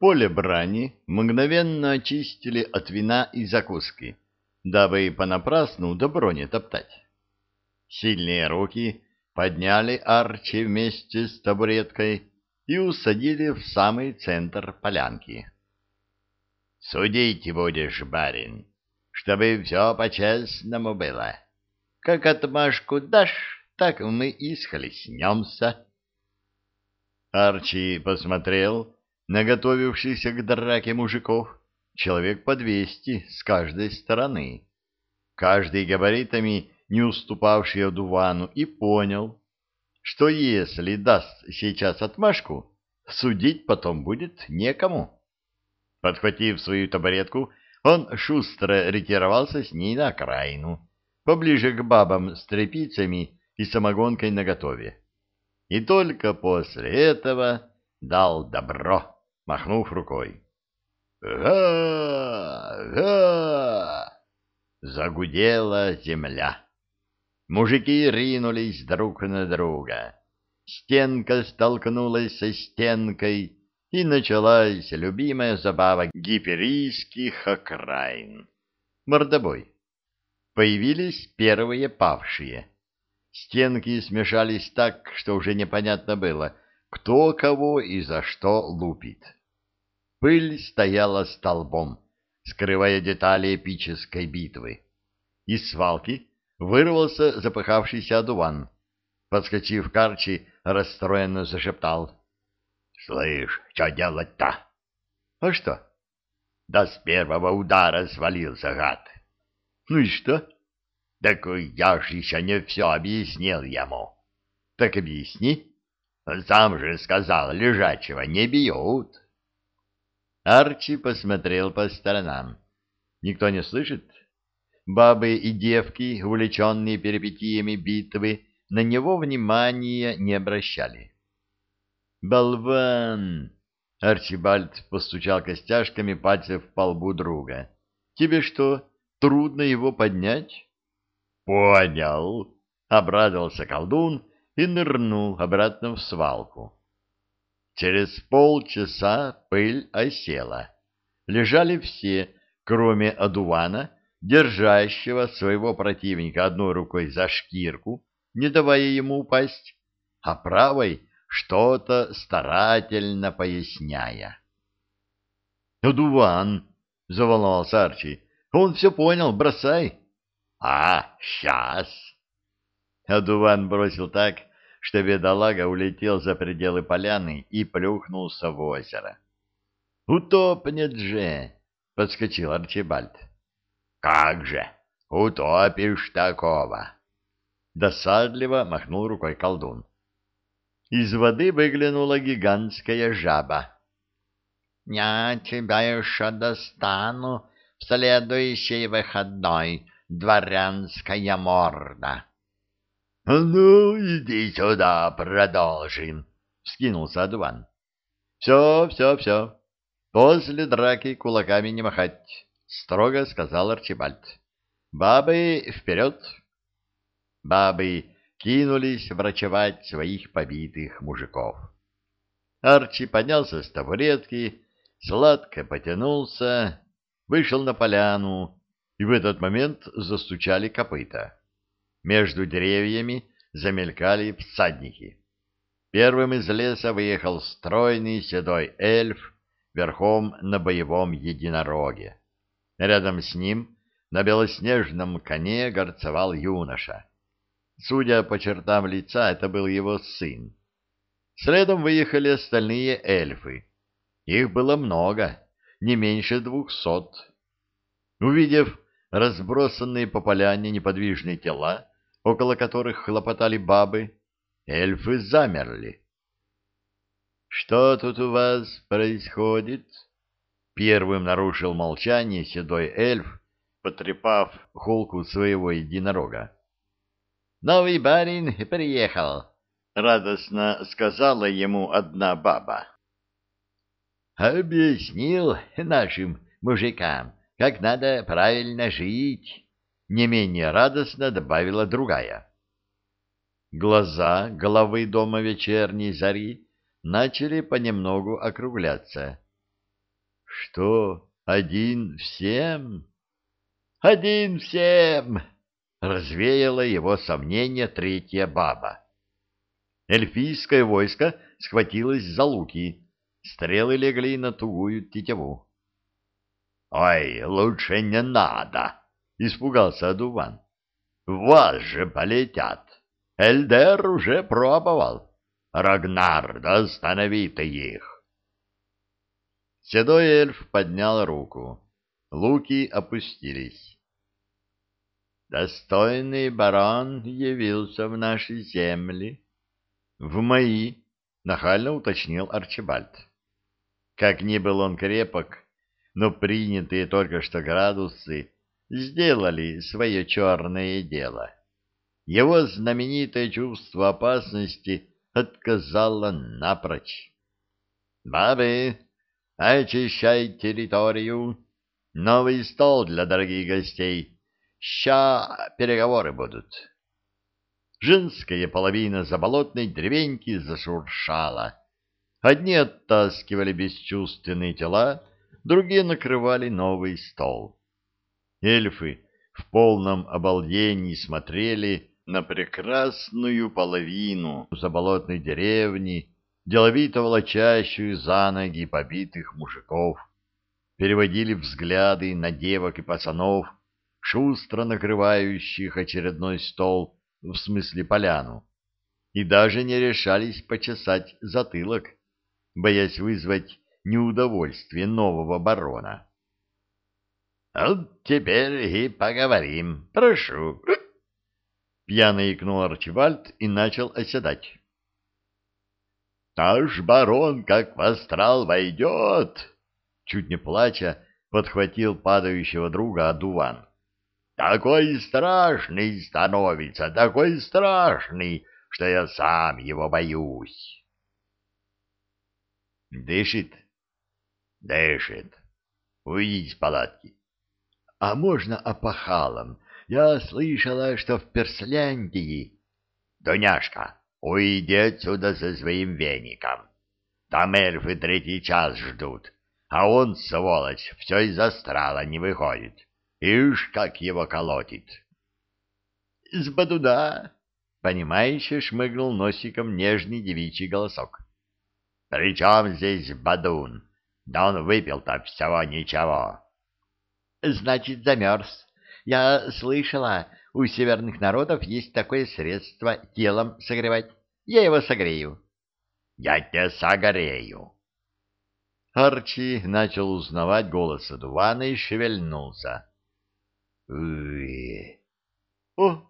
Поле брани мгновенно очистили от вина и закуски, дабы понапрасну добро не топтать. Сильные руки подняли Арчи вместе с табуреткой и усадили в самый центр полянки. — Судить будешь, барин, чтобы все по-честному было. Как отмашку дашь, так мы и схлестнемся. Арчи посмотрел наготовившихся к драке мужиков, человек по двести с каждой стороны, каждый габаритами не уступавший одувану, и понял, что если даст сейчас отмашку, судить потом будет некому. Подхватив свою табуретку, он шустро ретировался с ней на окраину, поближе к бабам с тряпицами и самогонкой наготове. И только после этого дал добро махнув рукой. «Га! Загудела земля. Мужики ринулись друг на друга. Стенка столкнулась со стенкой, и началась любимая забава гиперийских окраин. Мордобой. Появились первые павшие. Стенки смешались так, что уже непонятно было, кто кого и за что лупит. Пыль стояла столбом, скрывая детали эпической битвы. Из свалки вырвался запыхавшийся одуван. Подскочив к Арчи, расстроенно зашептал. — Слышь, что делать-то? — А что? — Да с первого удара свалился гад. — Ну и что? — Так я ж еще не все объяснил ему. — Так объясни. Сам же сказал, лежачего не бьют. — Арчи посмотрел по сторонам. Никто не слышит? Бабы и девки, увлеченные перипетиями битвы, на него внимания не обращали. «Болван!» — Арчибальд постучал костяшками пальцев по лбу друга. «Тебе что, трудно его поднять?» «Понял!» — обрадовался колдун и нырнул обратно в свалку. Через полчаса пыль осела. Лежали все, кроме одувана, держащего своего противника одной рукой за шкирку, не давая ему упасть, а правой что-то старательно поясняя. «Одуван!» — заволновался Арчи. «Он все понял, бросай!» «А, сейчас!» Адуван бросил так, что бедолага улетел за пределы поляны и плюхнулся в озеро. «Утопнет же!» — подскочил Арчибальд. «Как же! Утопишь такого!» Досадливо махнул рукой колдун. Из воды выглянула гигантская жаба. «Я тебя еще достану в следующий выходной, дворянская морда!» — Ну, иди сюда, продолжим, — вскинулся Адуван. — Все, все, все. После драки кулаками не махать, — строго сказал Арчибальд. — Бабы, вперед! Бабы кинулись врачевать своих побитых мужиков. Арчи поднялся с табуретки, сладко потянулся, вышел на поляну, и в этот момент застучали копыта. Между деревьями замелькали всадники. Первым из леса выехал стройный седой эльф верхом на боевом единороге. Рядом с ним на белоснежном коне горцевал юноша. Судя по чертам лица, это был его сын. Следом выехали остальные эльфы. Их было много, не меньше двухсот. Увидев разбросанные по поляне неподвижные тела, около которых хлопотали бабы, эльфы замерли. «Что тут у вас происходит?» Первым нарушил молчание седой эльф, потрепав холку своего единорога. «Новый барин приехал», — радостно сказала ему одна баба. «Объяснил нашим мужикам, как надо правильно жить», не менее радостно добавила другая. Глаза головы дома вечерней зари начали понемногу округляться. Что, один всем? Один всем! Развеяла его сомнение третья баба. Эльфийское войско схватилось за луки. Стрелы легли на тугую тетиву. — Ой, лучше не надо! — испугался Адуван. — Вас же полетят! Эльдер уже пробовал. Рагнар, останови ты их! Седой эльф поднял руку. Луки опустились. Достойный барон явился в наши земли. В мои, нахально уточнил Арчибальд. Как ни был он крепок, но принятые только что градусы сделали свое черное дело. Его знаменитое чувство опасности отказало напрочь. «Бабы, очищай территорию. Новый стол для дорогих гостей. Ща переговоры будут». Женская половина заболотной древеньки зашуршала. Одни оттаскивали бесчувственные тела, другие накрывали новый стол. Эльфы в полном обалдении смотрели на прекрасную половину заболотной деревни, деловито волочащую за ноги побитых мужиков, переводили взгляды на девок и пацанов, шустро накрывающих очередной стол, в смысле поляну, и даже не решались почесать затылок, боясь вызвать неудовольствие нового барона. — Вот теперь и поговорим. Прошу. Пьяно икнул Арчибальд и начал оседать. «Наш барон, как в астрал войдет!» Чуть не плача, подхватил падающего друга Адуван. «Такой страшный становится, такой страшный, что я сам его боюсь!» «Дышит?» «Дышит. Уйди из палатки». «А можно опахалом?» Я слышала, что в Персляндии... Дуняшка, уйди отсюда со своим веником. Там эльфы третий час ждут, а он, сволочь, все из астрала не выходит. Ишь, как его колотит. — С бодуда! — понимающе шмыгнул носиком нежный девичий голосок. — При чем здесь бадун? Да он выпил-то всего ничего. — Значит, замерз. Я слышала, у северных народов есть такое средство телом согревать. Я его согрею. Я тебя согрею. Арчи начал узнавать голос Адувана и шевельнулся. О,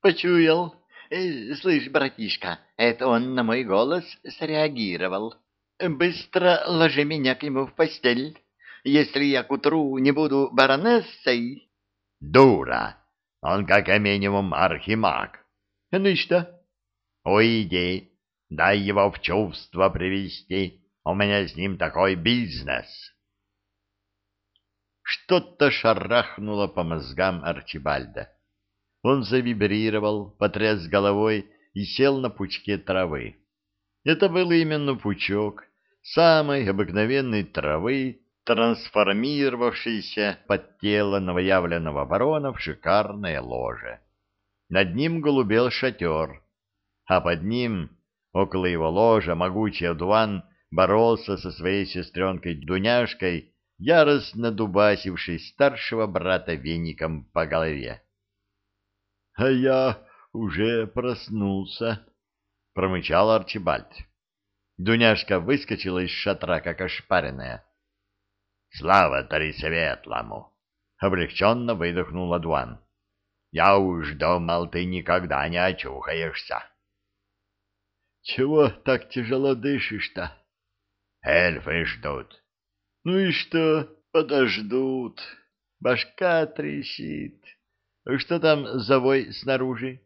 почуял. Э, слышь, братишка, это он на мой голос среагировал. Быстро ложи меня к нему в постель. Если я к утру не буду баронессой, Дура! Он как минимум архимаг. Ну и что? Уйди, дай его в чувство привести. У меня с ним такой бизнес. Что-то шарахнуло по мозгам Арчибальда. Он завибрировал, потряс головой и сел на пучке травы. Это был именно пучок самой обыкновенной травы, трансформировавшийся под тело новоявленного барона в шикарное ложе. Над ним голубел шатер, а под ним, около его ложа, могучий Адуан боролся со своей сестренкой Дуняшкой, яростно дубасившей старшего брата веником по голове. — А я уже проснулся, — промычал Арчибальд. Дуняшка выскочила из шатра, как ошпаренная. Слава Тарисветлому! — облегченно выдохнул Адуан. — Я уж думал, ты никогда не очухаешься. — Чего так тяжело дышишь-то? — Эльфы ждут. — Ну и что, подождут. Башка трещит. Что там за вой снаружи?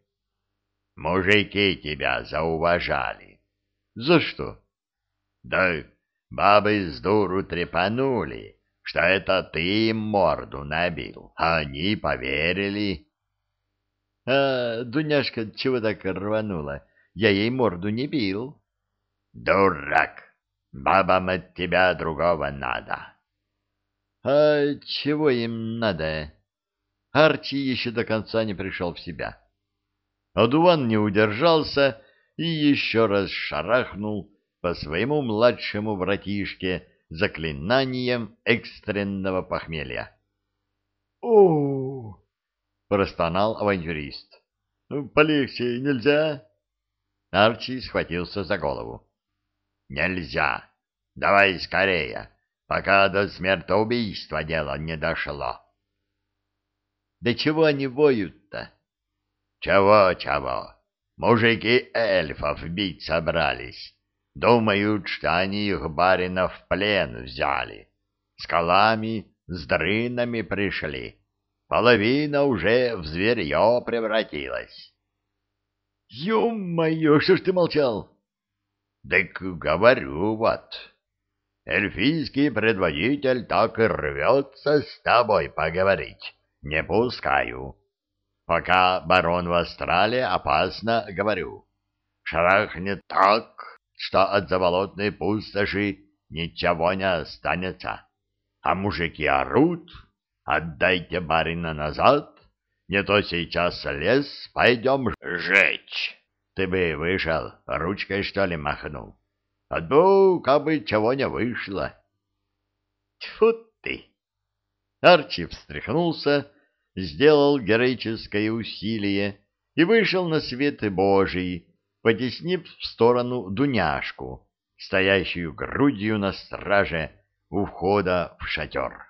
— Мужики тебя зауважали. — За что? — Да бабы с дуру трепанули что это ты им морду набил, а они поверили. — А Дуняшка чего так рванула? Я ей морду не бил. — Дурак! Бабам от тебя другого надо. А чего им надо? Арчи еще до конца не пришел в себя. Адуван не удержался и еще раз шарахнул по своему младшему братишке заклинанием экстренного похмелья. о простонал авантюрист. «Полегче нельзя?» Арчи схватился за голову. «Нельзя! Давай скорее, пока до смертоубийства дело не дошло!» «Да чего они воют-то?» «Чего-чего? Мужики эльфов бить собрались. Думают, что они их барина в плен взяли. С колами, с дрынами пришли. Половина уже в зверье превратилась». «Ё-моё, что ж ты молчал?» Так говорю вот. Эльфийский предводитель так и рвется с тобой поговорить. Не пускаю. Пока барон в астрале, опасно, говорю. Шарахнет так, что от заболотной пустоши ничего не останется. А мужики орут, отдайте барина назад, не то сейчас лес пойдем жечь. Ты бы вышел, ручкой что ли махнул? Отбу, как бы чего не вышло. Тьфу ты! Арчи встряхнулся, сделал героическое усилие и вышел на свет Божий, потеснив в сторону Дуняшку, стоящую грудью на страже у входа в шатер.